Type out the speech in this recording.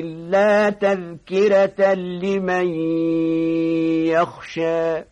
إلا تذكرة لمن يخشى.